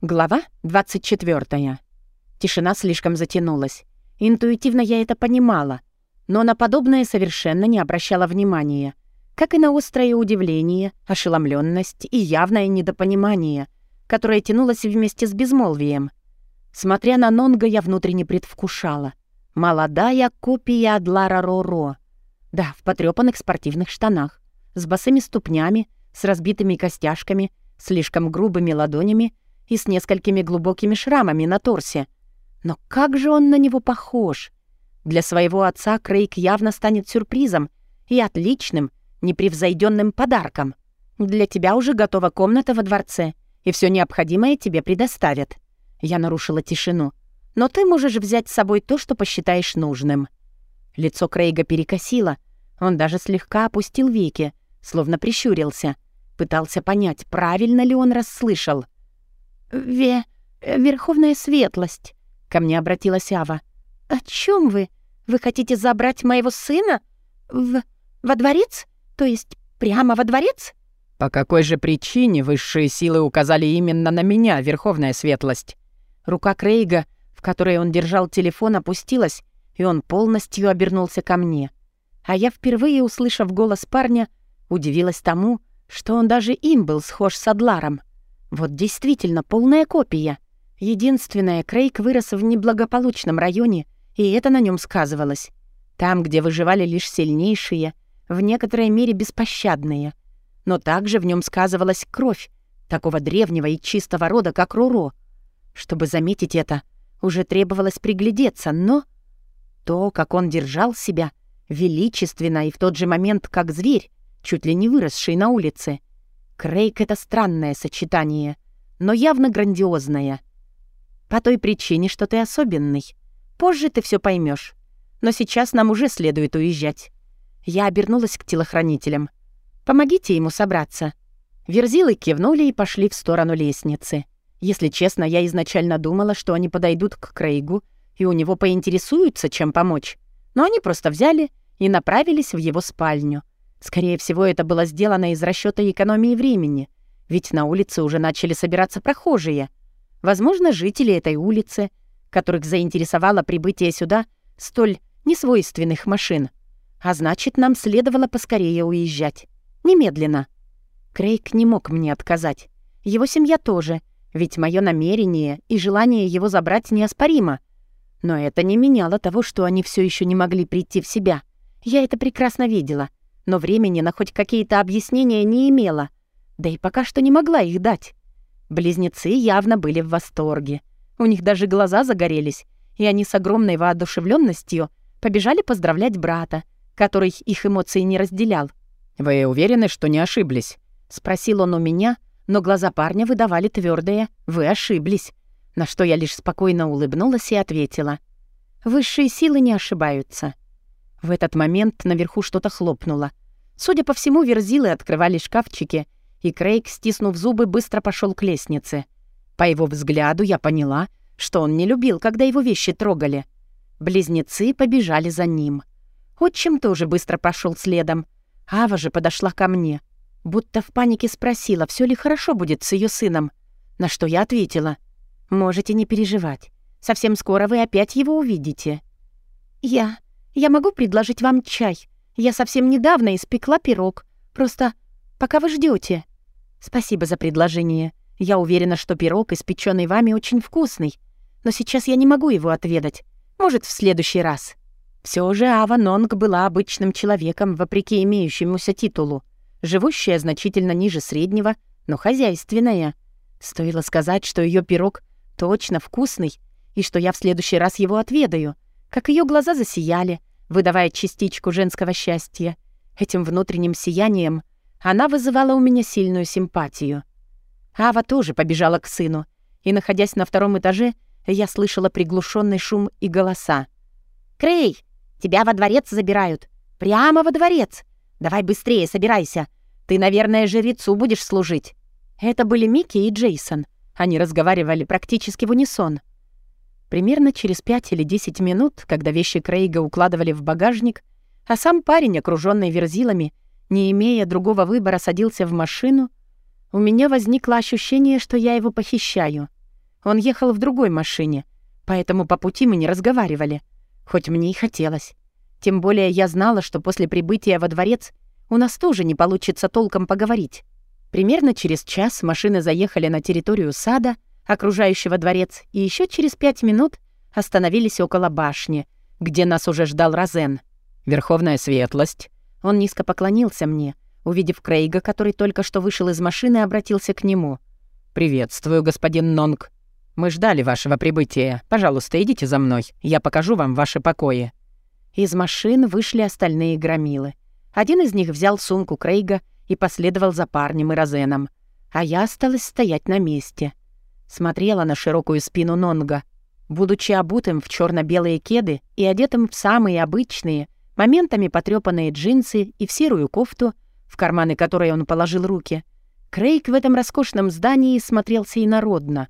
Глава 24. Тишина слишком затянулась. Интуитивно я это понимала, но на подобное совершенно не обращала внимания, как и на острое удивление, ошеломленность и явное недопонимание, которое тянулось вместе с безмолвием. Смотря на Нонга, я внутренне предвкушала. Молодая копия Адлара Роро. Да, в потрёпанных спортивных штанах, с босыми ступнями, с разбитыми костяшками, слишком грубыми ладонями — и с несколькими глубокими шрамами на торсе. Но как же он на него похож? Для своего отца Крейг явно станет сюрпризом и отличным, непревзойденным подарком. Для тебя уже готова комната во дворце, и все необходимое тебе предоставят. Я нарушила тишину. Но ты можешь взять с собой то, что посчитаешь нужным. Лицо Крейга перекосило. Он даже слегка опустил веки, словно прищурился. Пытался понять, правильно ли он расслышал — «Ве... Верховная светлость», — ко мне обратилась Ава. «О чем вы? Вы хотите забрать моего сына? В... во дворец? То есть прямо во дворец?» «По какой же причине высшие силы указали именно на меня, Верховная Светлость?» Рука Крейга, в которой он держал телефон, опустилась, и он полностью обернулся ко мне. А я, впервые услышав голос парня, удивилась тому, что он даже им был схож с Адларом. Вот действительно полная копия. Единственное, Крейг вырос в неблагополучном районе, и это на нем сказывалось. Там, где выживали лишь сильнейшие, в некоторой мере беспощадные. Но также в нем сказывалась кровь такого древнего и чистого рода, как Руро. Чтобы заметить это, уже требовалось приглядеться, но... То, как он держал себя, величественно и в тот же момент как зверь, чуть ли не выросший на улице — Крейг — это странное сочетание, но явно грандиозное. По той причине, что ты особенный. Позже ты все поймешь. Но сейчас нам уже следует уезжать. Я обернулась к телохранителям. Помогите ему собраться. Верзилы кивнули и пошли в сторону лестницы. Если честно, я изначально думала, что они подойдут к Крейгу и у него поинтересуются, чем помочь. Но они просто взяли и направились в его спальню. Скорее всего, это было сделано из расчета экономии времени, ведь на улице уже начали собираться прохожие. Возможно, жители этой улицы, которых заинтересовало прибытие сюда столь несвойственных машин. А значит, нам следовало поскорее уезжать. Немедленно. Крейг не мог мне отказать. Его семья тоже, ведь мое намерение и желание его забрать неоспоримо. Но это не меняло того, что они все еще не могли прийти в себя. Я это прекрасно видела — но времени на хоть какие-то объяснения не имела, да и пока что не могла их дать. Близнецы явно были в восторге. У них даже глаза загорелись, и они с огромной воодушевленностью побежали поздравлять брата, который их эмоции не разделял. «Вы уверены, что не ошиблись?» — спросил он у меня, но глаза парня выдавали твердое «Вы ошиблись», на что я лишь спокойно улыбнулась и ответила. «Высшие силы не ошибаются». В этот момент наверху что-то хлопнуло. Судя по всему, верзилы открывали шкафчики, и Крейг, стиснув зубы, быстро пошел к лестнице. По его взгляду я поняла, что он не любил, когда его вещи трогали. Близнецы побежали за ним. Отчим тоже быстро пошел следом. Ава же подошла ко мне. Будто в панике спросила, все ли хорошо будет с ее сыном. На что я ответила. «Можете не переживать. Совсем скоро вы опять его увидите». «Я... Я могу предложить вам чай? Я совсем недавно испекла пирог. Просто пока вы ждете. Спасибо за предложение. Я уверена, что пирог, испеченный вами, очень вкусный. Но сейчас я не могу его отведать. Может, в следующий раз. Все же Ава Нонг была обычным человеком, вопреки имеющемуся титулу. Живущая значительно ниже среднего, но хозяйственная. Стоило сказать, что ее пирог точно вкусный, и что я в следующий раз его отведаю. Как ее глаза засияли, выдавая частичку женского счастья. Этим внутренним сиянием она вызывала у меня сильную симпатию. Ава тоже побежала к сыну, и, находясь на втором этаже, я слышала приглушенный шум и голоса. «Крей, тебя во дворец забирают! Прямо во дворец! Давай быстрее собирайся! Ты, наверное, жрецу будешь служить!» Это были Микки и Джейсон. Они разговаривали практически в унисон. Примерно через пять или десять минут, когда вещи Крейга укладывали в багажник, а сам парень, окружённый верзилами, не имея другого выбора, садился в машину, у меня возникло ощущение, что я его похищаю. Он ехал в другой машине, поэтому по пути мы не разговаривали, хоть мне и хотелось. Тем более я знала, что после прибытия во дворец у нас тоже не получится толком поговорить. Примерно через час машины заехали на территорию сада, окружающего дворец, и еще через пять минут остановились около башни, где нас уже ждал Розен. «Верховная светлость». Он низко поклонился мне, увидев Крейга, который только что вышел из машины, обратился к нему. «Приветствую, господин Нонг. Мы ждали вашего прибытия. Пожалуйста, идите за мной. Я покажу вам ваши покои». Из машин вышли остальные громилы. Один из них взял сумку Крейга и последовал за парнем и Розеном. А я осталась стоять на месте. Смотрела на широкую спину Нонга. Будучи обутым в черно белые кеды и одетым в самые обычные, моментами потрепанные джинсы и в серую кофту, в карманы которой он положил руки, Крейг в этом роскошном здании смотрелся инородно.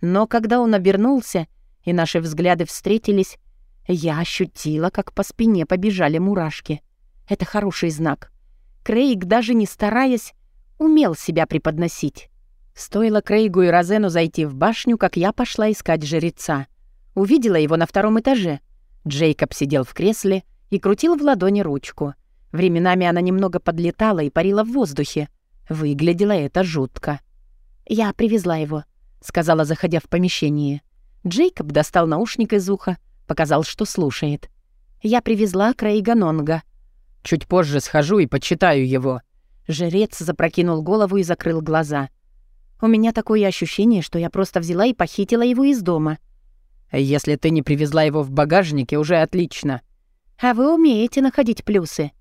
Но когда он обернулся, и наши взгляды встретились, я ощутила, как по спине побежали мурашки. Это хороший знак. Крейг, даже не стараясь, умел себя преподносить. Стоило Крейгу и Розену зайти в башню, как я пошла искать жреца. Увидела его на втором этаже. Джейкоб сидел в кресле и крутил в ладони ручку. Временами она немного подлетала и парила в воздухе. Выглядело это жутко. «Я привезла его», — сказала, заходя в помещение. Джейкоб достал наушник из уха, показал, что слушает. «Я привезла Крейга Нонга», Чуть позже схожу и почитаю его». Жрец запрокинул голову и закрыл глаза. «У меня такое ощущение, что я просто взяла и похитила его из дома». «Если ты не привезла его в багажнике, уже отлично». «А вы умеете находить плюсы».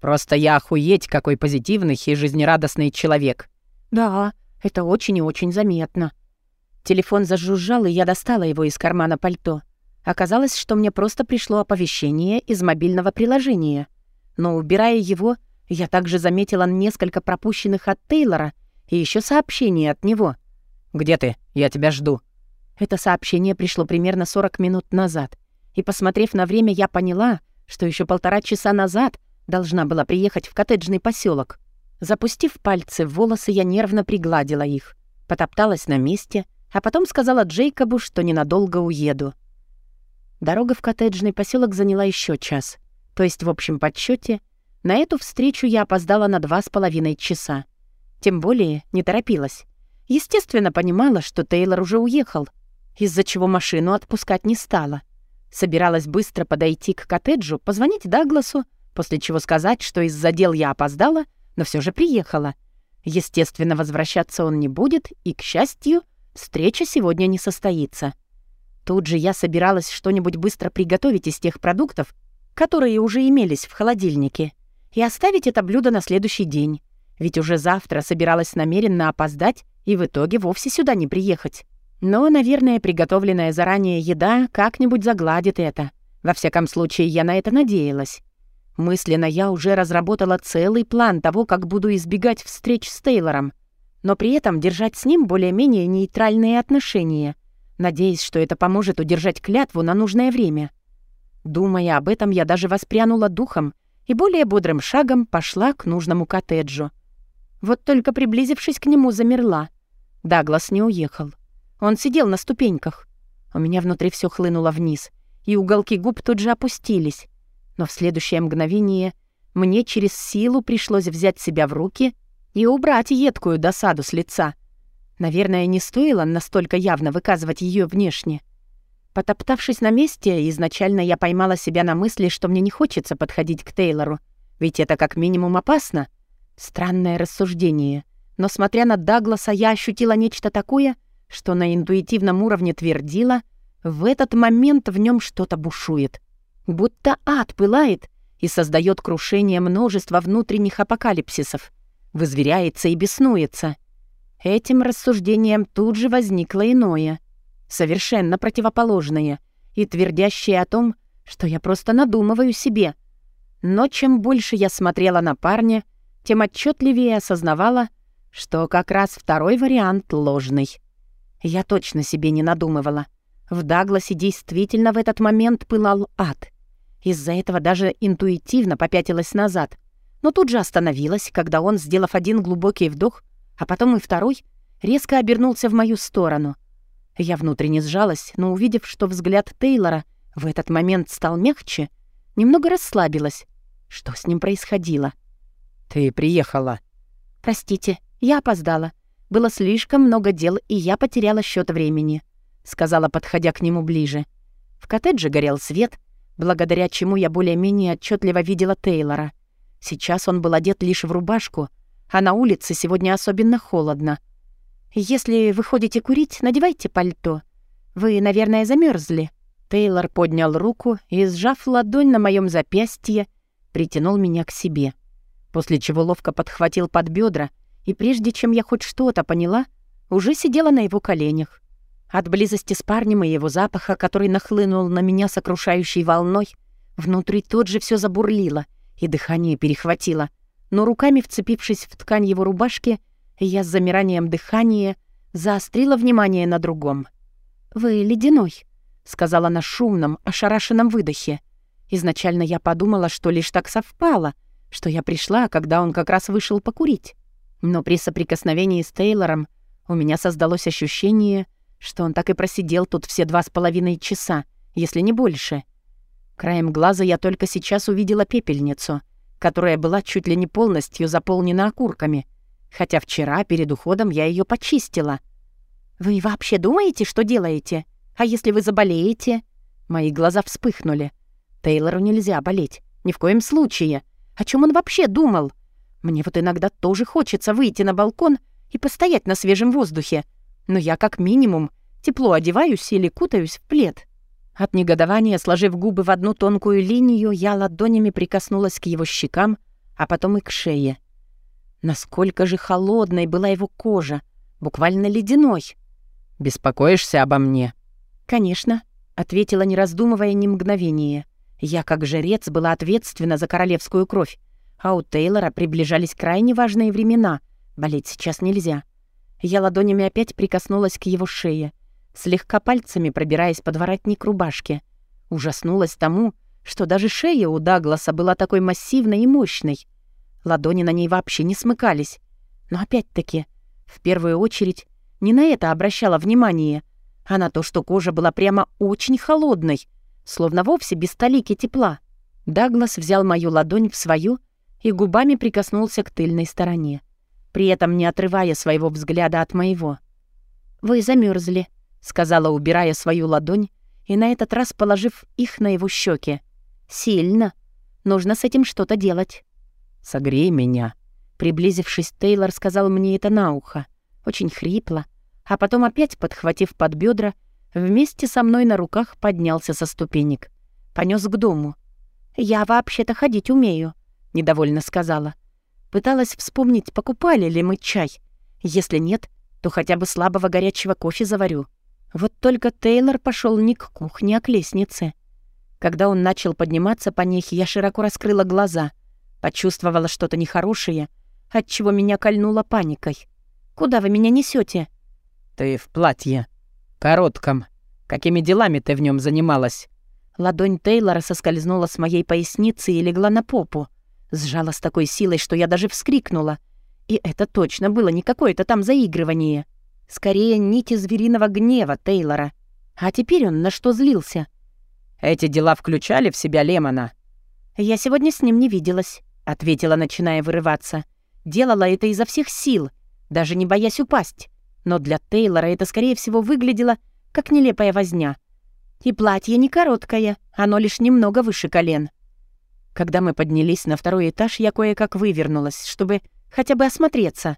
«Просто я охуеть какой позитивный и жизнерадостный человек». «Да, это очень и очень заметно». Телефон зажужжал, и я достала его из кармана пальто. Оказалось, что мне просто пришло оповещение из мобильного приложения — но, убирая его, я также заметила несколько пропущенных от Тейлора и еще сообщений от него. «Где ты? Я тебя жду». Это сообщение пришло примерно 40 минут назад. И, посмотрев на время, я поняла, что еще полтора часа назад должна была приехать в коттеджный поселок. Запустив пальцы в волосы, я нервно пригладила их, потопталась на месте, а потом сказала Джейкобу, что ненадолго уеду. Дорога в коттеджный поселок заняла еще час. То есть в общем подсчете на эту встречу я опоздала на два с половиной часа. Тем более не торопилась. Естественно, понимала, что Тейлор уже уехал, из-за чего машину отпускать не стала. Собиралась быстро подойти к коттеджу, позвонить Дагласу, после чего сказать, что из-за дел я опоздала, но все же приехала. Естественно, возвращаться он не будет, и, к счастью, встреча сегодня не состоится. Тут же я собиралась что-нибудь быстро приготовить из тех продуктов, которые уже имелись в холодильнике, и оставить это блюдо на следующий день. Ведь уже завтра собиралась намеренно опоздать и в итоге вовсе сюда не приехать. Но, наверное, приготовленная заранее еда как-нибудь загладит это. Во всяком случае, я на это надеялась. Мысленно я уже разработала целый план того, как буду избегать встреч с Тейлором, но при этом держать с ним более-менее нейтральные отношения, надеясь, что это поможет удержать клятву на нужное время. Думая об этом, я даже воспрянула духом и более бодрым шагом пошла к нужному коттеджу. Вот только приблизившись к нему, замерла. Даглас не уехал. Он сидел на ступеньках. У меня внутри все хлынуло вниз, и уголки губ тут же опустились. Но в следующее мгновение мне через силу пришлось взять себя в руки и убрать едкую досаду с лица. Наверное, не стоило настолько явно выказывать ее внешне. Потоптавшись на месте, изначально я поймала себя на мысли, что мне не хочется подходить к Тейлору, ведь это как минимум опасно. Странное рассуждение. Но смотря на Дагласа, я ощутила нечто такое, что на интуитивном уровне твердила, в этот момент в нем что-то бушует. Будто ад пылает и создает крушение множества внутренних апокалипсисов, вызверяется и беснуется. Этим рассуждением тут же возникло иное — совершенно противоположные и твердящие о том, что я просто надумываю себе. Но чем больше я смотрела на парня, тем отчетливее осознавала, что как раз второй вариант ложный. Я точно себе не надумывала. В Дагласе действительно в этот момент пылал ад. Из-за этого даже интуитивно попятилась назад, но тут же остановилась, когда он, сделав один глубокий вдох, а потом и второй, резко обернулся в мою сторону — Я внутренне сжалась, но увидев, что взгляд Тейлора в этот момент стал мягче, немного расслабилась. Что с ним происходило? «Ты приехала». «Простите, я опоздала. Было слишком много дел, и я потеряла счет времени», — сказала, подходя к нему ближе. В коттедже горел свет, благодаря чему я более-менее отчетливо видела Тейлора. Сейчас он был одет лишь в рубашку, а на улице сегодня особенно холодно. «Если вы ходите курить, надевайте пальто. Вы, наверное, замерзли. Тейлор поднял руку и, сжав ладонь на моем запястье, притянул меня к себе, после чего ловко подхватил под бедра, и прежде чем я хоть что-то поняла, уже сидела на его коленях. От близости с парнем и его запаха, который нахлынул на меня сокрушающей волной, внутри тут же все забурлило, и дыхание перехватило. Но руками вцепившись в ткань его рубашки, я с замиранием дыхания заострила внимание на другом. «Вы ледяной», — сказала на шумном, ошарашенном выдохе. Изначально я подумала, что лишь так совпало, что я пришла, когда он как раз вышел покурить. Но при соприкосновении с Тейлором у меня создалось ощущение, что он так и просидел тут все два с половиной часа, если не больше. Краем глаза я только сейчас увидела пепельницу, которая была чуть ли не полностью заполнена окурками, хотя вчера перед уходом я ее почистила. «Вы вообще думаете, что делаете? А если вы заболеете?» Мои глаза вспыхнули. Тейлору нельзя болеть. Ни в коем случае. О чем он вообще думал? Мне вот иногда тоже хочется выйти на балкон и постоять на свежем воздухе, но я как минимум тепло одеваюсь или кутаюсь в плед. От негодования, сложив губы в одну тонкую линию, я ладонями прикоснулась к его щекам, а потом и к шее. Насколько же холодной была его кожа, буквально ледяной. «Беспокоишься обо мне?» «Конечно», — ответила, не раздумывая ни мгновения. Я, как жрец, была ответственна за королевскую кровь, а у Тейлора приближались крайне важные времена. Болеть сейчас нельзя. Я ладонями опять прикоснулась к его шее, слегка пальцами пробираясь под воротник рубашки. Ужаснулась тому, что даже шея у Дагласа была такой массивной и мощной. Ладони на ней вообще не смыкались. Но опять-таки, в первую очередь, не на это обращала внимание, а на то, что кожа была прямо очень холодной, словно вовсе без столики тепла. Даглас взял мою ладонь в свою и губами прикоснулся к тыльной стороне при этом не отрывая своего взгляда от моего. «Вы замерзли, сказала, убирая свою ладонь и на этот раз положив их на его щеки. «Сильно. Нужно с этим что-то делать». «Согрей меня». Приблизившись, Тейлор сказал мне это на ухо, очень хрипло, а потом опять, подхватив под бедра, вместе со мной на руках поднялся со ступенек. Понес к дому. «Я вообще-то ходить умею», — недовольно сказала. — Пыталась вспомнить, покупали ли мы чай. Если нет, то хотя бы слабого горячего кофе заварю. Вот только Тейлор пошел не к кухне, а к лестнице. Когда он начал подниматься по ней, я широко раскрыла глаза, почувствовала что-то нехорошее, отчего меня кольнуло паникой. «Куда вы меня несете? «Ты в платье. Коротком. Какими делами ты в нем занималась?» Ладонь Тейлора соскользнула с моей поясницы и легла на попу. Сжала с такой силой, что я даже вскрикнула. И это точно было не какое-то там заигрывание. Скорее, нити звериного гнева Тейлора. А теперь он на что злился? «Эти дела включали в себя Лемона?» «Я сегодня с ним не виделась», — ответила, начиная вырываться. «Делала это изо всех сил, даже не боясь упасть. Но для Тейлора это, скорее всего, выглядело как нелепая возня. И платье не короткое, оно лишь немного выше колен. Когда мы поднялись на второй этаж, я кое-как вывернулась, чтобы хотя бы осмотреться.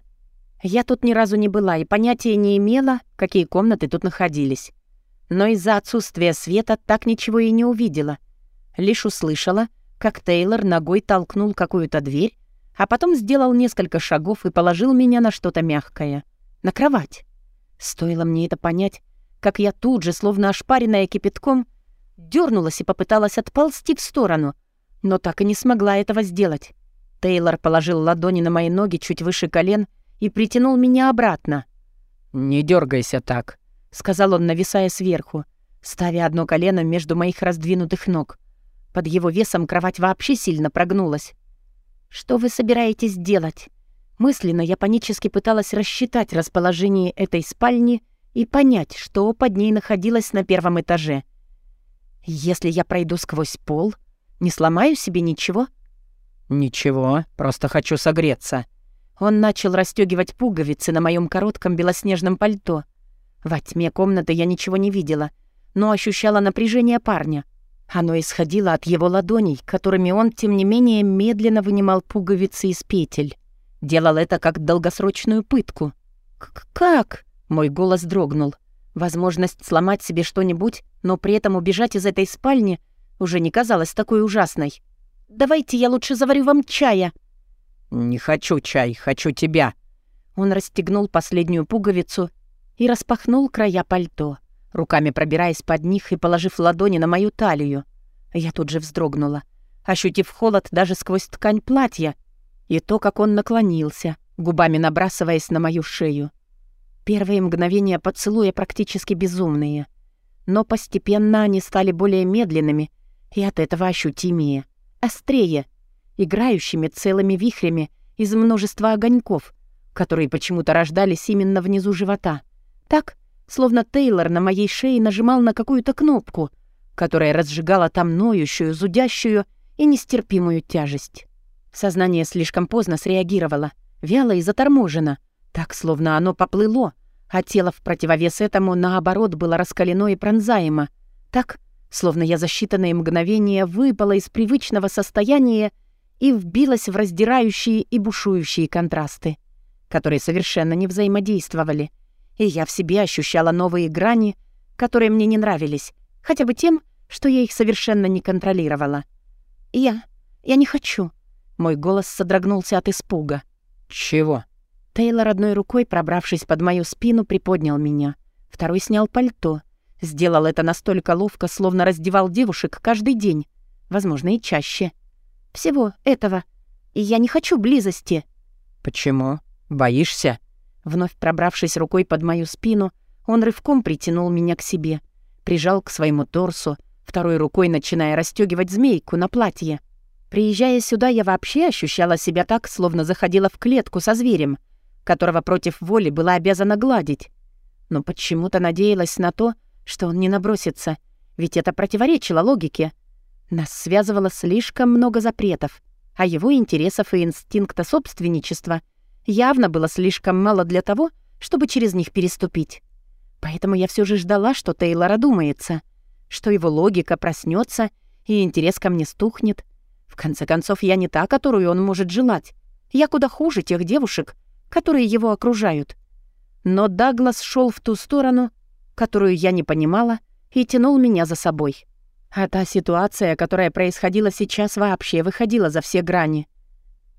Я тут ни разу не была и понятия не имела, какие комнаты тут находились. Но из-за отсутствия света так ничего и не увидела. Лишь услышала, как Тейлор ногой толкнул какую-то дверь, а потом сделал несколько шагов и положил меня на что-то мягкое. На кровать. Стоило мне это понять, как я тут же, словно ошпаренная кипятком, дернулась и попыталась отползти в сторону — но так и не смогла этого сделать. Тейлор положил ладони на мои ноги чуть выше колен и притянул меня обратно. «Не дергайся так», — сказал он, нависая сверху, ставя одно колено между моих раздвинутых ног. Под его весом кровать вообще сильно прогнулась. «Что вы собираетесь делать?» Мысленно я панически пыталась рассчитать расположение этой спальни и понять, что под ней находилось на первом этаже. Если я пройду сквозь пол, не сломаю себе ничего? «Ничего, просто хочу согреться». Он начал расстегивать пуговицы на моем коротком белоснежном пальто. Во тьме комнаты я ничего не видела, но ощущала напряжение парня. Оно исходило от его ладоней, которыми он, тем не менее, медленно вынимал пуговицы из петель. Делал это как долгосрочную пытку. «Как?» — мой голос дрогнул. Возможность сломать себе что-нибудь, но при этом убежать из этой спальни уже не казалась такой ужасной. «Давайте я лучше заварю вам чая». «Не хочу чай, хочу тебя». Он расстегнул последнюю пуговицу и распахнул края пальто, руками пробираясь под них и положив ладони на мою талию. Я тут же вздрогнула, ощутив холод даже сквозь ткань платья, и то, как он наклонился, губами набрасываясь на мою шею. Первые мгновения поцелуя практически безумные, но постепенно они стали более медленными и от этого ощутимее, острее, играющими целыми вихрями из множества огоньков, которые почему-то рождались именно внизу живота. Так, словно Тейлор на моей шее нажимал на какую-то кнопку, которая разжигала там ноющую, зудящую и нестерпимую тяжесть. Сознание слишком поздно среагировало, вяло и заторможено, так, словно оно поплыло, а тело в противовес этому, наоборот, было раскалено и пронзаемо, так, словно я за считанные мгновения выпала из привычного состояния и вбилась в раздирающие и бушующие контрасты, которые совершенно не взаимодействовали, и я в себе ощущала новые грани, которые мне не нравились, хотя бы тем, что я их совершенно не контролировала. «Я... я не хочу», мой голос содрогнулся от испуга. «Чего?» Тейлор одной рукой, пробравшись под мою спину, приподнял меня. Второй снял пальто. Сделал это настолько ловко, словно раздевал девушек каждый день. Возможно, и чаще. Всего этого. И я не хочу близости. «Почему? Боишься?» Вновь пробравшись рукой под мою спину, он рывком притянул меня к себе. Прижал к своему торсу, второй рукой начиная расстегивать змейку на платье. Приезжая сюда, я вообще ощущала себя так, словно заходила в клетку со зверем, которого против воли была обязана гладить. Но почему-то надеялась на то, что он не набросится, ведь это противоречило логике. Нас связывало слишком много запретов, а его интересов и инстинкта собственничества явно было слишком мало для того, чтобы через них переступить. Поэтому я все же ждала, что Тейлор одумается, что его логика проснется и интерес ко мне стухнет, в конце концов, я не та, которую он может желать. Я куда хуже тех девушек, которые его окружают. Но Даглас шел в ту сторону, которую я не понимала, и тянул меня за собой. А та ситуация, которая происходила сейчас, вообще выходила за все грани.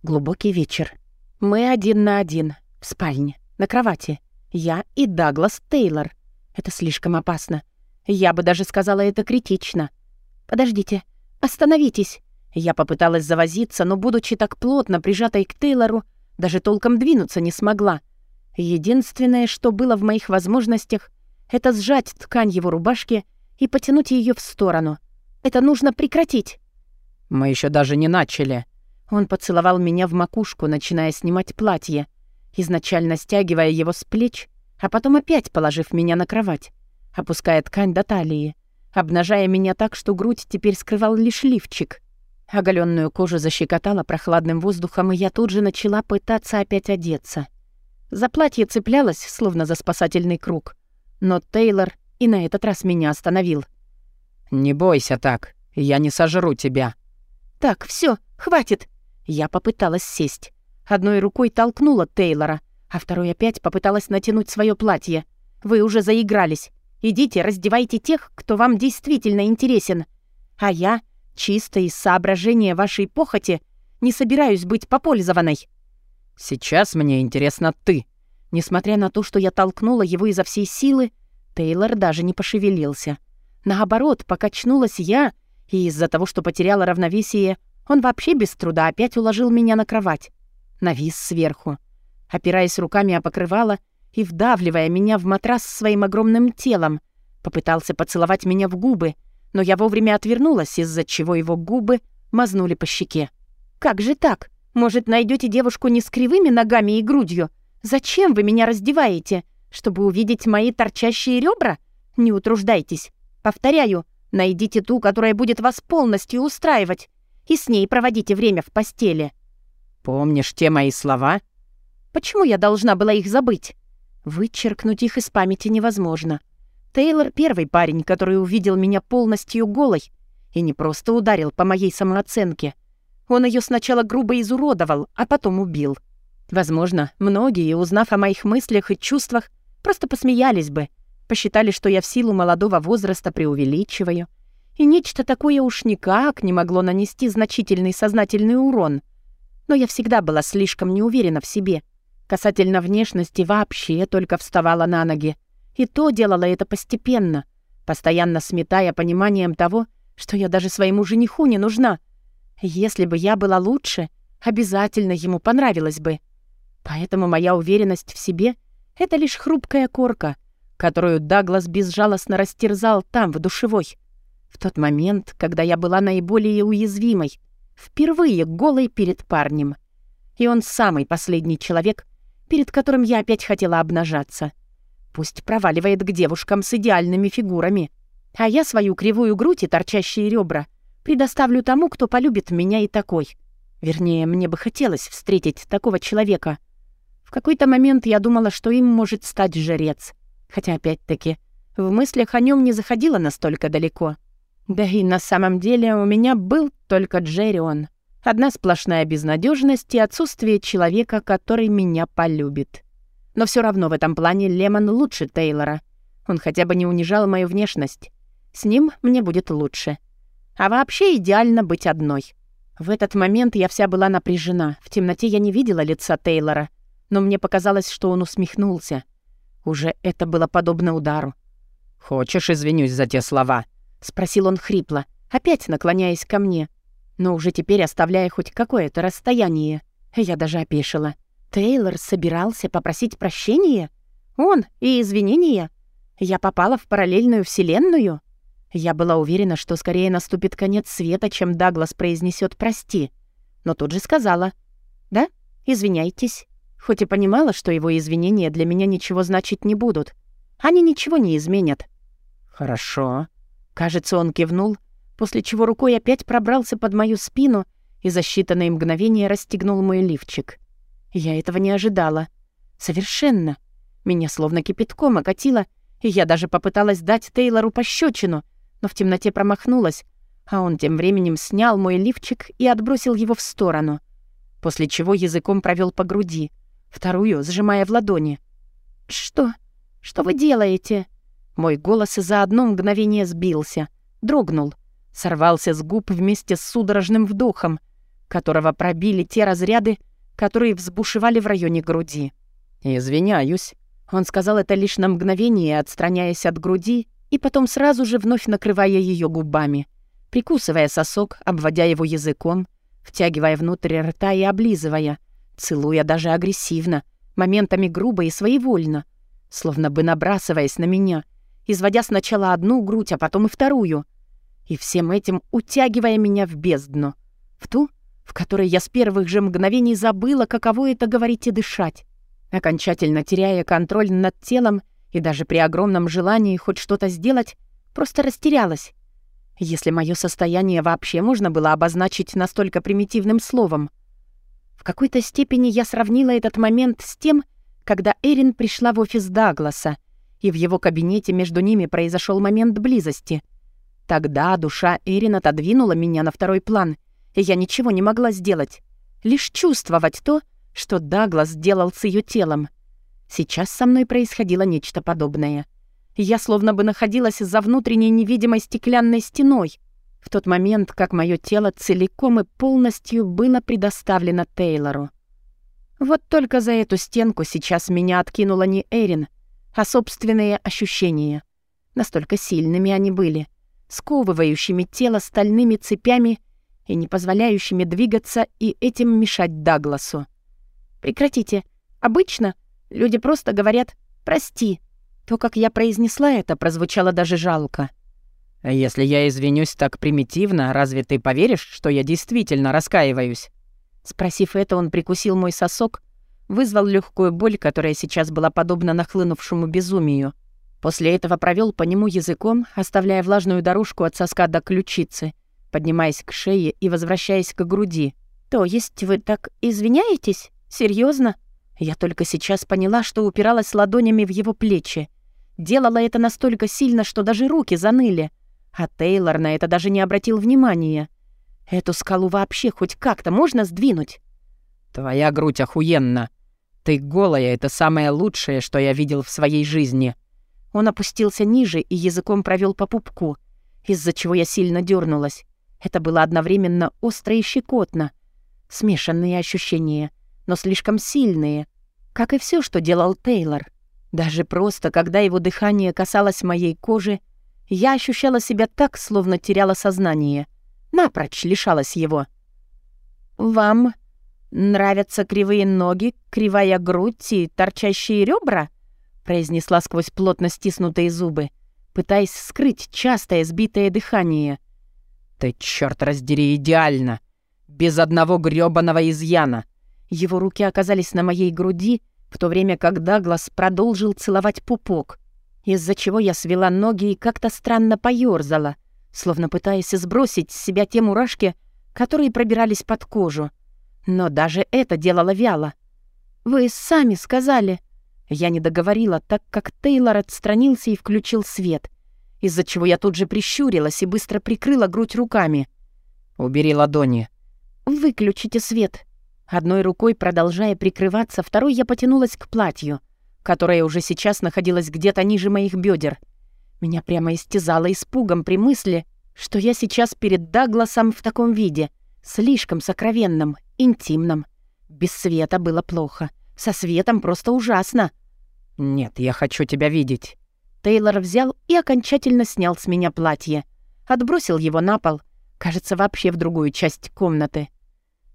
Глубокий вечер. Мы один на один, в спальне, на кровати. Я и Даглас Тейлор. Это слишком опасно. Я бы даже сказала это критично. «Подождите, остановитесь!» Я попыталась завозиться, но, будучи так плотно прижатой к Тейлору, даже толком двинуться не смогла. Единственное, что было в моих возможностях, это сжать ткань его рубашки и потянуть ее в сторону. Это нужно прекратить. «Мы еще даже не начали». Он поцеловал меня в макушку, начиная снимать платье, изначально стягивая его с плеч, а потом опять положив меня на кровать, опуская ткань до талии, обнажая меня так, что грудь теперь скрывал лишь лифчик — Оголенную кожу защекотала прохладным воздухом, и я тут же начала пытаться опять одеться. За платье цеплялась, словно за спасательный круг. Но Тейлор и на этот раз меня остановил. «Не бойся так, я не сожру тебя». «Так, все, хватит». Я попыталась сесть. Одной рукой толкнула Тейлора, а второй опять попыталась натянуть свое платье. «Вы уже заигрались. Идите, раздевайте тех, кто вам действительно интересен. А я Чисто из соображения вашей похоти не собираюсь быть попользованной. Сейчас мне интересно ты. Несмотря на то, что я толкнула его изо всей силы, Тейлор даже не пошевелился. Наоборот, покачнулась я, и из-за того, что потеряла равновесие, он вообще без труда опять уложил меня на кровать. Навис сверху. Опираясь руками о покрывало и вдавливая меня в матрас своим огромным телом, попытался поцеловать меня в губы — но я вовремя отвернулась, из-за чего его губы мазнули по щеке. «Как же так? Может, найдете девушку не с кривыми ногами и грудью? Зачем вы меня раздеваете? чтобы увидеть мои торчащие ребра? Не утруждайтесь. Повторяю, найдите ту, которая будет вас полностью устраивать, и с ней проводите время в постели». «Помнишь те мои слова?» «Почему я должна была их забыть?» Вычеркнуть их из памяти невозможно. Тейлор — первый парень, который увидел меня полностью голой и не просто ударил по моей самооценке. Он ее сначала грубо изуродовал, а потом убил. Возможно, многие, узнав о моих мыслях и чувствах, просто посмеялись бы, посчитали, что я в силу молодого возраста преувеличиваю, и нечто такое уж никак не могло нанести значительный сознательный урон. Но я всегда была слишком неуверена в себе. Касательно внешности вообще только вставала на ноги. И то делала это постепенно, постоянно сметая пониманием того, что я даже своему жениху не нужна. Если бы я была лучше, обязательно ему понравилось бы. Поэтому моя уверенность в себе — это лишь хрупкая корка, которую Даглас безжалостно растерзал там, в душевой. В тот момент, когда я была наиболее уязвимой, впервые голой перед парнем. И он самый последний человек, перед которым я опять хотела обнажаться. Пусть проваливает к девушкам с идеальными фигурами, а я свою кривую грудь и торчащие ребра предоставлю тому, кто полюбит меня и такой. Вернее, мне бы хотелось встретить такого человека — в какой-то момент я думала, что им может стать жрец. Хотя, опять-таки, в мыслях о нем не заходила настолько далеко. Да и на самом деле у меня был только Джеррион. Одна сплошная безнадежность и отсутствие человека, который меня полюбит. Но все равно в этом плане Лемон лучше Тейлора. Он хотя бы не унижал мою внешность. С ним мне будет лучше. А вообще идеально быть одной. В этот момент я вся была напряжена. В темноте я не видела лица Тейлора — но мне показалось, что он усмехнулся. Уже это было подобно удару. «Хочешь, извинюсь за те слова?» — спросил он хрипло, опять наклоняясь ко мне, но уже теперь оставляя хоть какое-то расстояние. Я даже опешила. Тейлор собирался попросить прощения? Он и извинения? Я попала в параллельную вселенную? Я была уверена, что скорее наступит конец света, чем Даглас произнесет «прости». Но тут же сказала «Да, извиняйтесь» хоть и понимала, что его извинения для меня ничего значить не будут. Они ничего не изменят. «Хорошо». Кажется, он кивнул, после чего рукой опять пробрался под мою спину и за считанные мгновения расстегнул мой лифчик. Я этого не ожидала. Совершенно. Меня словно кипятком окатило, и я даже попыталась дать Тейлору пощечину, но в темноте промахнулась, а он тем временем снял мой лифчик и отбросил его в сторону, после чего языком провел по груди вторую сжимая в ладони. «Что? Что вы делаете?» Мой голос за одно мгновение сбился, дрогнул, сорвался с губ вместе с судорожным вдохом, которого пробили те разряды, которые взбушевали в районе груди. «Извиняюсь». Он сказал это лишь на мгновение, отстраняясь от груди, и потом сразу же вновь накрывая ее губами, прикусывая сосок, обводя его языком, втягивая внутрь рта и облизывая — целуя даже агрессивно, моментами грубо и своевольно, словно бы набрасываясь на меня, изводя сначала одну грудь, а потом и вторую, и всем этим утягивая меня в бездну, в ту, в которой я с первых же мгновений забыла, каково это говорить и дышать, окончательно теряя контроль над телом и даже при огромном желании хоть что-то сделать, просто растерялась. Если мое состояние вообще можно было обозначить настолько примитивным словом — в какой-то степени я сравнила этот момент с тем, когда Эрин пришла в офис Дагласа, и в его кабинете между ними произошел момент близости. Тогда душа Эрин отодвинула меня на второй план, и я ничего не могла сделать. Лишь чувствовать то, что Даглас сделал с ее телом. Сейчас со мной происходило нечто подобное. Я словно бы находилась за внутренней невидимой стеклянной стеной — в тот момент, как мое тело целиком и полностью было предоставлено Тейлору. Вот только за эту стенку сейчас меня откинула не Эрин, а собственные ощущения. Настолько сильными они были, сковывающими тело стальными цепями и не позволяющими двигаться и этим мешать Дагласу. «Прекратите. Обычно люди просто говорят «прости». То, как я произнесла это, прозвучало даже жалко. «Если я извинюсь так примитивно, разве ты поверишь, что я действительно раскаиваюсь?» Спросив это, он прикусил мой сосок, вызвал легкую боль, которая сейчас была подобна нахлынувшему безумию. После этого провел по нему языком, оставляя влажную дорожку от соска до ключицы, поднимаясь к шее и возвращаясь к груди. «То есть вы так извиняетесь? Серьезно? Я только сейчас поняла, что упиралась ладонями в его плечи. Делала это настолько сильно, что даже руки заныли. А Тейлор на это даже не обратил внимания. Эту скалу вообще хоть как-то можно сдвинуть? «Твоя грудь охуенна. Ты голая — это самое лучшее, что я видел в своей жизни». Он опустился ниже и языком провел по пупку, из-за чего я сильно дернулась. Это было одновременно остро и щекотно. Смешанные ощущения, но слишком сильные, как и все, что делал Тейлор. Даже просто, когда его дыхание касалось моей кожи, я ощущала себя так, словно теряла сознание. Напрочь лишалась его. «Вам нравятся кривые ноги, кривая грудь и торчащие ребра?» произнесла сквозь плотно стиснутые зубы, пытаясь скрыть частое сбитое дыхание. «Ты, черт раздери, идеально! Без одного грёбаного изъяна!» Его руки оказались на моей груди, в то время как Даглас продолжил целовать пупок, из-за чего я свела ноги и как-то странно поёрзала, словно пытаясь сбросить с себя те мурашки, которые пробирались под кожу. Но даже это делало вяло. «Вы сами сказали...» Я не договорила, так как Тейлор отстранился и включил свет, из-за чего я тут же прищурилась и быстро прикрыла грудь руками. «Убери ладони». «Выключите свет». Одной рукой, продолжая прикрываться, второй я потянулась к платью, которое уже сейчас находилось где-то ниже моих бедер. Меня прямо истязало испугом при мысли, что я сейчас перед Дагласом в таком виде, слишком сокровенном, интимном. Без света было плохо, со светом просто ужасно. «Нет, я хочу тебя видеть». Тейлор взял и окончательно снял с меня платье. Отбросил его на пол, кажется, вообще в другую часть комнаты.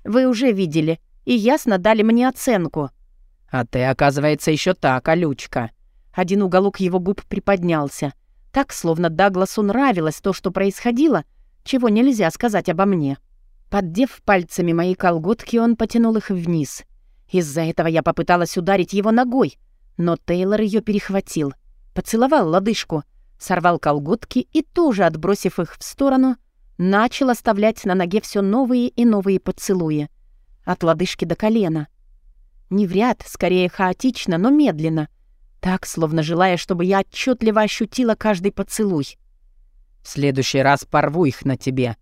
«Вы уже видели и ясно дали мне оценку». «А ты, оказывается, еще та колючка». Один уголок его губ приподнялся. Так, словно Дагласу нравилось то, что происходило, чего нельзя сказать обо мне. Поддев пальцами мои колготки, он потянул их вниз. Из-за этого я попыталась ударить его ногой, но Тейлор ее перехватил, поцеловал лодыжку, сорвал колготки и тоже, отбросив их в сторону, начал оставлять на ноге все новые и новые поцелуи. От лодыжки до колена. Не в ряд, скорее хаотично, но медленно. Так, словно желая, чтобы я отчетливо ощутила каждый поцелуй. «В следующий раз порву их на тебе».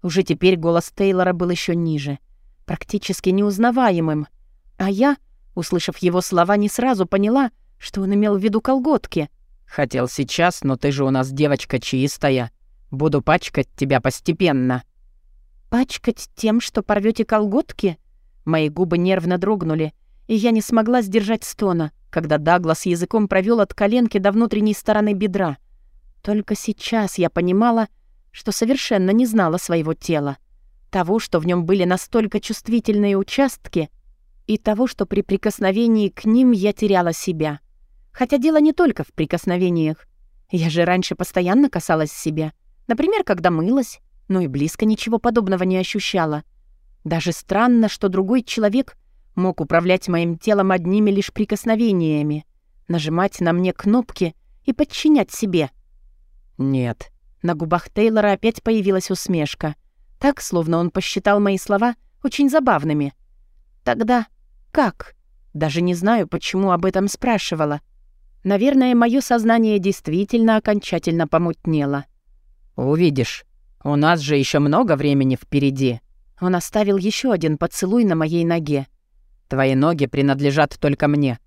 Уже теперь голос Тейлора был еще ниже, практически неузнаваемым. А я Услышав его слова, не сразу поняла, что он имел в виду колготки. «Хотел сейчас, но ты же у нас девочка чистая. Буду пачкать тебя постепенно». «Пачкать тем, что порвете колготки?» Мои губы нервно дрогнули, и я не смогла сдержать стона, когда Даглас языком провел от коленки до внутренней стороны бедра. Только сейчас я понимала, что совершенно не знала своего тела. Того, что в нем были настолько чувствительные участки, и того, что при прикосновении к ним я теряла себя. Хотя дело не только в прикосновениях. Я же раньше постоянно касалась себя. Например, когда мылась, но и близко ничего подобного не ощущала. Даже странно, что другой человек мог управлять моим телом одними лишь прикосновениями, нажимать на мне кнопки и подчинять себе. «Нет». На губах Тейлора опять появилась усмешка. Так, словно он посчитал мои слова очень забавными. «Тогда как? Даже не знаю, почему об этом спрашивала. Наверное, мое сознание действительно окончательно помутнело. «Увидишь. У нас же еще много времени впереди». Он оставил еще один поцелуй на моей ноге. «Твои ноги принадлежат только мне.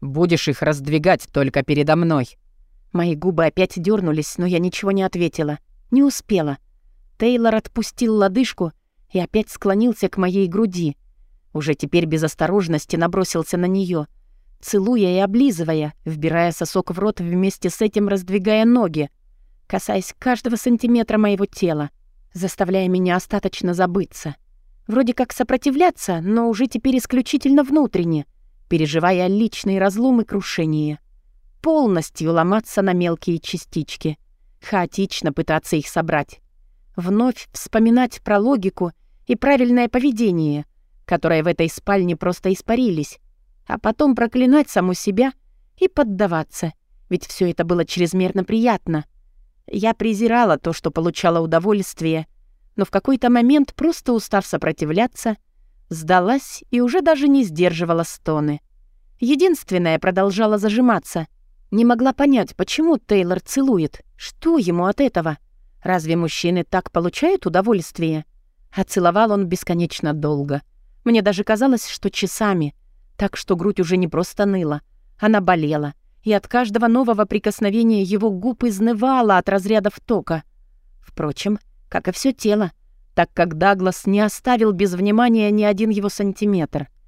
Будешь их раздвигать только передо мной». Мои губы опять дернулись, но я ничего не ответила. Не успела. Тейлор отпустил лодыжку и опять склонился к моей груди — уже теперь без осторожности набросился на нее, целуя и облизывая, вбирая сосок в рот вместе с этим раздвигая ноги, касаясь каждого сантиметра моего тела, заставляя меня остаточно забыться. Вроде как сопротивляться, но уже теперь исключительно внутренне, переживая личные разломы и крушение. Полностью ломаться на мелкие частички, хаотично пытаться их собрать. Вновь вспоминать про логику и правильное поведение — которые в этой спальне просто испарились, а потом проклинать саму себя и поддаваться, ведь все это было чрезмерно приятно. Я презирала то, что получала удовольствие, но в какой-то момент, просто устав сопротивляться, сдалась и уже даже не сдерживала стоны. Единственное продолжала зажиматься. Не могла понять, почему Тейлор целует. Что ему от этого? Разве мужчины так получают удовольствие? А целовал он бесконечно долго. Мне даже казалось, что часами. Так что грудь уже не просто ныла. Она болела. И от каждого нового прикосновения его губ изнывала от разрядов тока. Впрочем, как и все тело, так как Даглас не оставил без внимания ни один его сантиметр —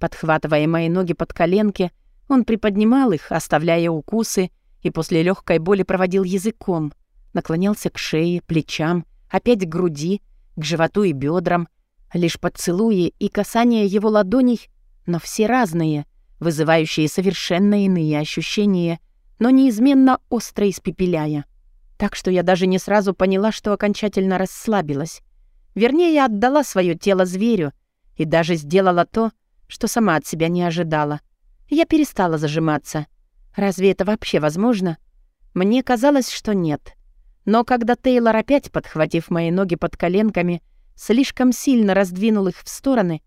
Подхватывая мои ноги под коленки, он приподнимал их, оставляя укусы, и после легкой боли проводил языком. Наклонялся к шее, плечам, опять к груди, к животу и бедрам. Лишь поцелуи и касания его ладоней, но все разные, вызывающие совершенно иные ощущения, но неизменно остро испепеляя. Так что я даже не сразу поняла, что окончательно расслабилась. Вернее, я отдала свое тело зверю и даже сделала то, что сама от себя не ожидала. Я перестала зажиматься. Разве это вообще возможно? Мне казалось, что нет. Но когда Тейлор опять, подхватив мои ноги под коленками, слишком сильно раздвинул их в стороны,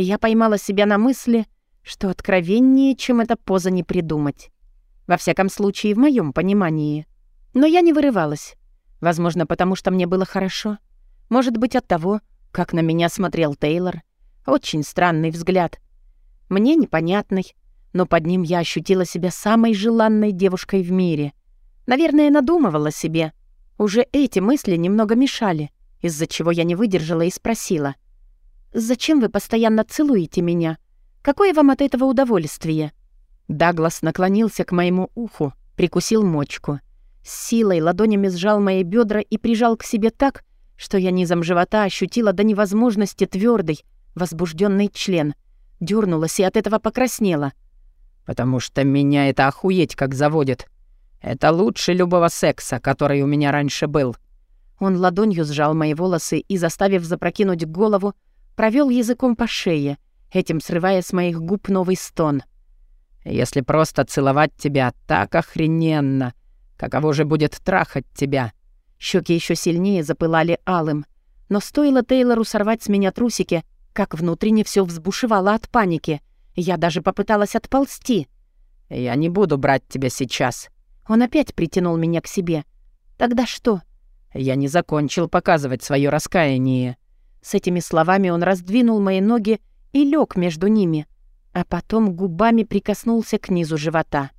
я поймала себя на мысли, что откровеннее, чем эта поза, не придумать. Во всяком случае, в моем понимании. Но я не вырывалась. Возможно, потому что мне было хорошо. Может быть, от того, как на меня смотрел Тейлор. Очень странный взгляд. Мне непонятный, но под ним я ощутила себя самой желанной девушкой в мире. Наверное, надумывала себе. Уже эти мысли немного мешали, из-за чего я не выдержала и спросила. «Зачем вы постоянно целуете меня? Какое вам от этого удовольствие?» Даглас наклонился к моему уху, прикусил мочку. С силой ладонями сжал мои бедра и прижал к себе так, что я низом живота ощутила до невозможности твердый, возбужденный член. Дёрнулась и от этого покраснела. «Потому что меня это охуеть как заводит. Это лучше любого секса, который у меня раньше был». Он ладонью сжал мои волосы и, заставив запрокинуть голову, провел языком по шее, этим срывая с моих губ новый стон. «Если просто целовать тебя так охрененно, каково же будет трахать тебя?» Щеки еще сильнее запылали алым. Но стоило Тейлору сорвать с меня трусики, как внутренне все взбушевало от паники. Я даже попыталась отползти. «Я не буду брать тебя сейчас». Он опять притянул меня к себе. «Тогда что?» «Я не закончил показывать свое раскаяние». С этими словами он раздвинул мои ноги и лег между ними, а потом губами прикоснулся к низу живота.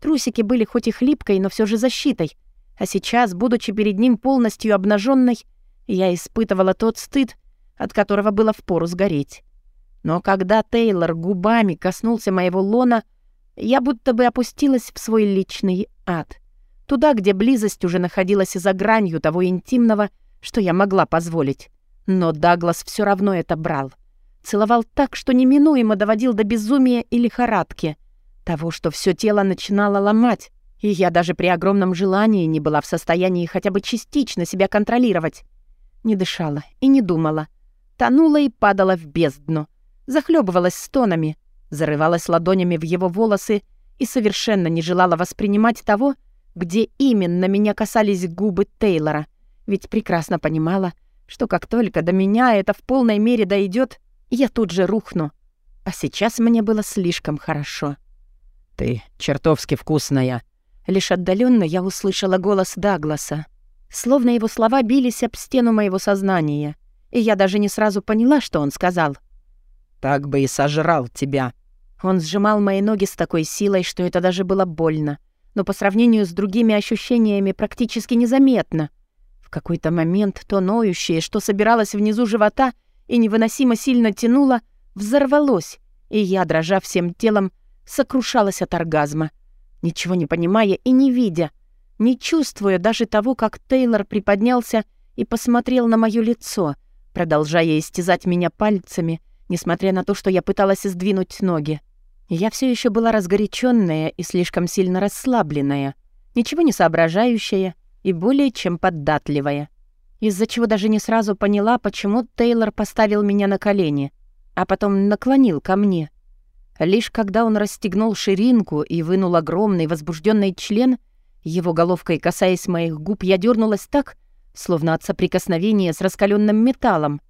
Трусики были хоть и хлипкой, но все же защитой, а сейчас, будучи перед ним полностью обнаженной, я испытывала тот стыд, от которого было впору сгореть. Но когда Тейлор губами коснулся моего лона, я будто бы опустилась в свой личный ад. Туда, где близость уже находилась за гранью того интимного, что я могла позволить. Но Даглас все равно это брал. Целовал так, что неминуемо доводил до безумия и лихорадки. Того, что все тело начинало ломать. И я даже при огромном желании не была в состоянии хотя бы частично себя контролировать. Не дышала и не думала тонула и падала в бездну, захлебывалась стонами, зарывалась ладонями в его волосы и совершенно не желала воспринимать того, где именно меня касались губы Тейлора, ведь прекрасно понимала, что как только до меня это в полной мере дойдет, я тут же рухну. А сейчас мне было слишком хорошо. «Ты чертовски вкусная!» Лишь отдаленно я услышала голос Дагласа. Словно его слова бились об стену моего сознания — и я даже не сразу поняла, что он сказал. «Так бы и сожрал тебя». Он сжимал мои ноги с такой силой, что это даже было больно, но по сравнению с другими ощущениями практически незаметно. Какой-то момент то ноющее, что собиралось внизу живота и невыносимо сильно тянуло, взорвалось, и я, дрожа всем телом, сокрушалась от оргазма, ничего не понимая и не видя, не чувствуя даже того, как Тейлор приподнялся и посмотрел на моё лицо — продолжая истязать меня пальцами, несмотря на то, что я пыталась сдвинуть ноги. Я все еще была разгоряченная и слишком сильно расслабленная, ничего не соображающая и более чем податливая. Из-за чего даже не сразу поняла, почему Тейлор поставил меня на колени, а потом наклонил ко мне. Лишь когда он расстегнул ширинку и вынул огромный возбужденный член, его головкой касаясь моих губ, я дернулась так, словно от соприкосновения с раскаленным металлом.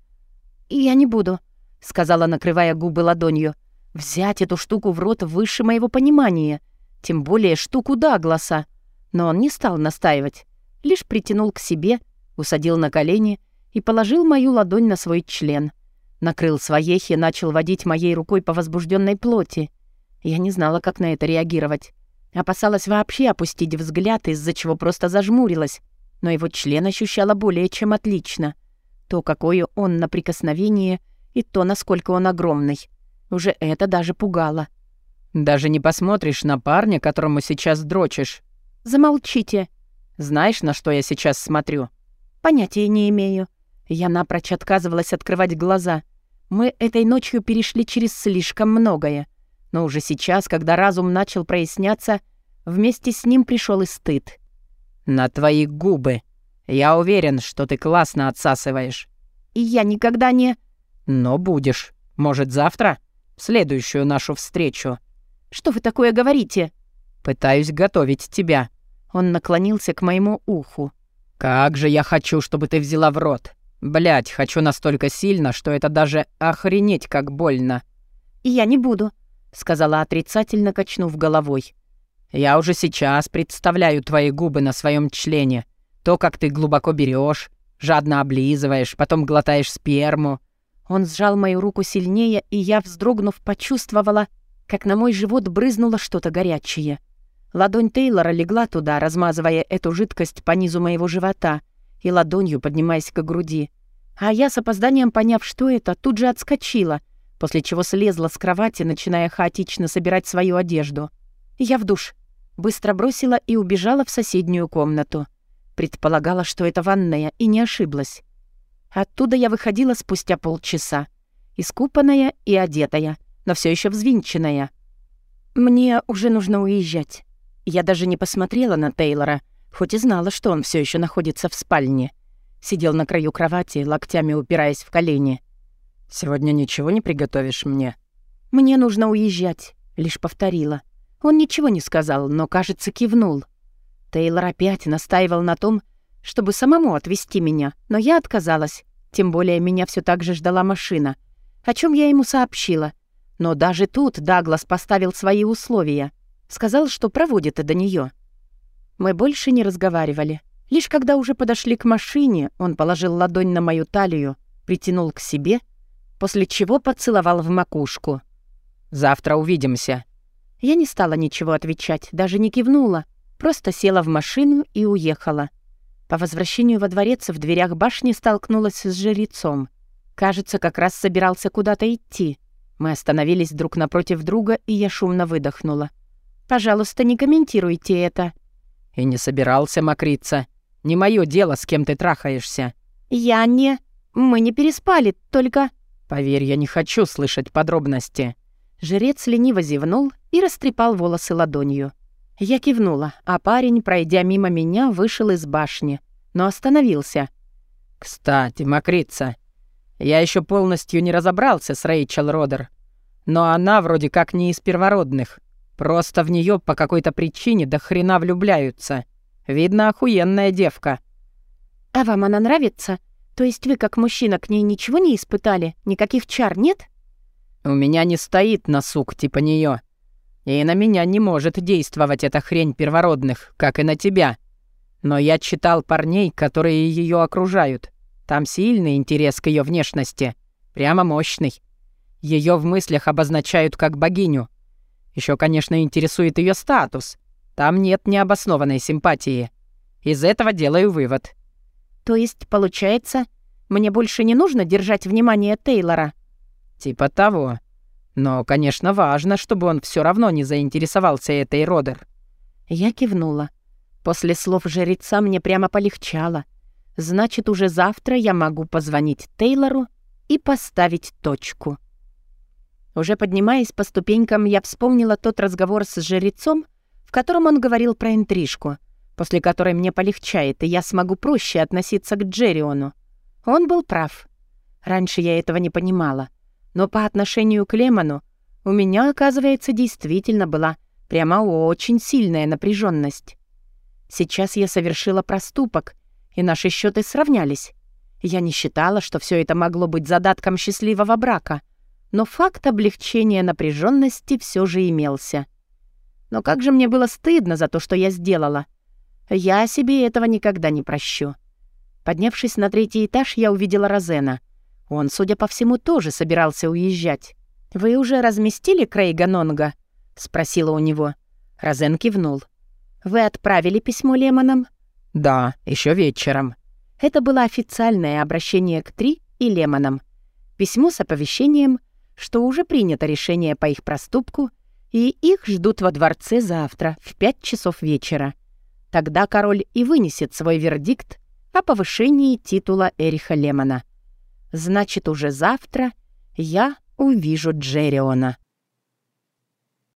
«Я не буду», — сказала, накрывая губы ладонью. «Взять эту штуку в рот выше моего понимания, тем более штуку Дагласа». Но он не стал настаивать, лишь притянул к себе, усадил на колени и положил мою ладонь на свой член. Накрыл своей и начал водить моей рукой по возбужденной плоти. Я не знала, как на это реагировать. Опасалась вообще опустить взгляд, из-за чего просто зажмурилась. Но его член ощущала более чем отлично. То, какое он на прикосновение, и то, насколько он огромный. Уже это даже пугало. «Даже не посмотришь на парня, которому сейчас дрочишь». «Замолчите». «Знаешь, на что я сейчас смотрю?» «Понятия не имею». Я напрочь отказывалась открывать глаза. Мы этой ночью перешли через слишком многое. Но уже сейчас, когда разум начал проясняться, вместе с ним пришел и стыд. «На твои губы. Я уверен, что ты классно отсасываешь». «И я никогда не...» «Но будешь. Может, завтра? В следующую нашу встречу». «Что вы такое говорите?» «Пытаюсь готовить тебя». Он наклонился к моему уху. «Как же я хочу, чтобы ты взяла в рот. Блять, хочу настолько сильно, что это даже охренеть как больно. «Я не буду», — сказала отрицательно, качнув головой. «Я уже сейчас представляю твои губы на своем члене. То, как ты глубоко берешь, жадно облизываешь, потом глотаешь сперму». Он сжал мою руку сильнее, и я, вздрогнув, почувствовала, как на мой живот брызнуло что-то горячее. Ладонь Тейлора легла туда, размазывая эту жидкость по низу моего живота — и ладонью поднимаясь к груди. А я с опозданием, поняв, что это, тут же отскочила, после чего слезла с кровати, начиная хаотично собирать свою одежду. Я в душ. Быстро бросила и убежала в соседнюю комнату. Предполагала, что это ванная, и не ошиблась. Оттуда я выходила спустя полчаса. Искупанная и одетая, но все еще взвинченная. Мне уже нужно уезжать. Я даже не посмотрела на Тейлора — хоть и знала, что он все еще находится в спальне. Сидел на краю кровати, локтями упираясь в колени. «Сегодня ничего не приготовишь мне?» «Мне нужно уезжать», — лишь повторила. Он ничего не сказал, но, кажется, кивнул. Тейлор опять настаивал на том, чтобы самому отвезти меня, но я отказалась. Тем более меня все так же ждала машина, о чем я ему сообщила. Но даже тут Даглас поставил свои условия. Сказал, что проводит до нее. Мы больше не разговаривали. Лишь когда уже подошли к машине, он положил ладонь на мою талию, притянул к себе, после чего поцеловал в макушку. «Завтра увидимся». Я не стала ничего отвечать, даже не кивнула, просто села в машину и уехала. По возвращению во дворец в дверях башни столкнулась с жрецом. Кажется, как раз собирался куда-то идти. Мы остановились друг напротив друга, и я шумно выдохнула. «Пожалуйста, не комментируйте это», «И не собирался мокриться. Не мое дело, с кем ты трахаешься». «Я не... Мы не переспали, только...» «Поверь, я не хочу слышать подробности». Жрец лениво зевнул и растрепал волосы ладонью. Я кивнула, а парень, пройдя мимо меня, вышел из башни, но остановился. «Кстати, мокрица, я еще полностью не разобрался с Рэйчел Родер, но она вроде как не из первородных. Просто в нее по какой-то причине до хрена влюбляются. Видно, охуенная девка. А вам она нравится? То есть вы, как мужчина, к ней ничего не испытали? Никаких чар нет? У меня не стоит на сук типа нее. И на меня не может действовать эта хрень первородных, как и на тебя. Но я читал парней, которые ее окружают. Там сильный интерес к ее внешности. Прямо мощный. Ее в мыслях обозначают как богиню. Еще, конечно, интересует ее статус. Там нет необоснованной симпатии. Из этого делаю вывод. То есть, получается, мне больше не нужно держать внимание Тейлора? Типа того. Но, конечно, важно, чтобы он все равно не заинтересовался этой Родер. Я кивнула. После слов жреца мне прямо полегчало. Значит, уже завтра я могу позвонить Тейлору и поставить точку. Уже поднимаясь по ступенькам, я вспомнила тот разговор с жрецом, в котором он говорил про интрижку, после которой мне полегчает, и я смогу проще относиться к Джериону. Он был прав. Раньше я этого не понимала. Но по отношению к Лемону У меня, оказывается, действительно была прямо очень сильная напряженность. Сейчас я совершила проступок, и наши счеты сравнялись. Я не считала, что все это могло быть задатком счастливого брака, но факт облегчения напряженности все же имелся. Но как же мне было стыдно за то, что я сделала. Я себе этого никогда не прощу. Поднявшись на третий этаж, я увидела Розена. Он, судя по всему, тоже собирался уезжать. «Вы уже разместили Крейга Нонга?» — спросила у него. Розен кивнул. «Вы отправили письмо Лемонам?» «Да, еще вечером». Это было официальное обращение к Три и Лемонам. Письмо с оповещением, что уже принято решение по их проступку, и их ждут во дворце завтра в пять часов вечера. Тогда король и вынесет свой вердикт о повышении титула Эриха Лемона. Значит, уже завтра я увижу Джериона.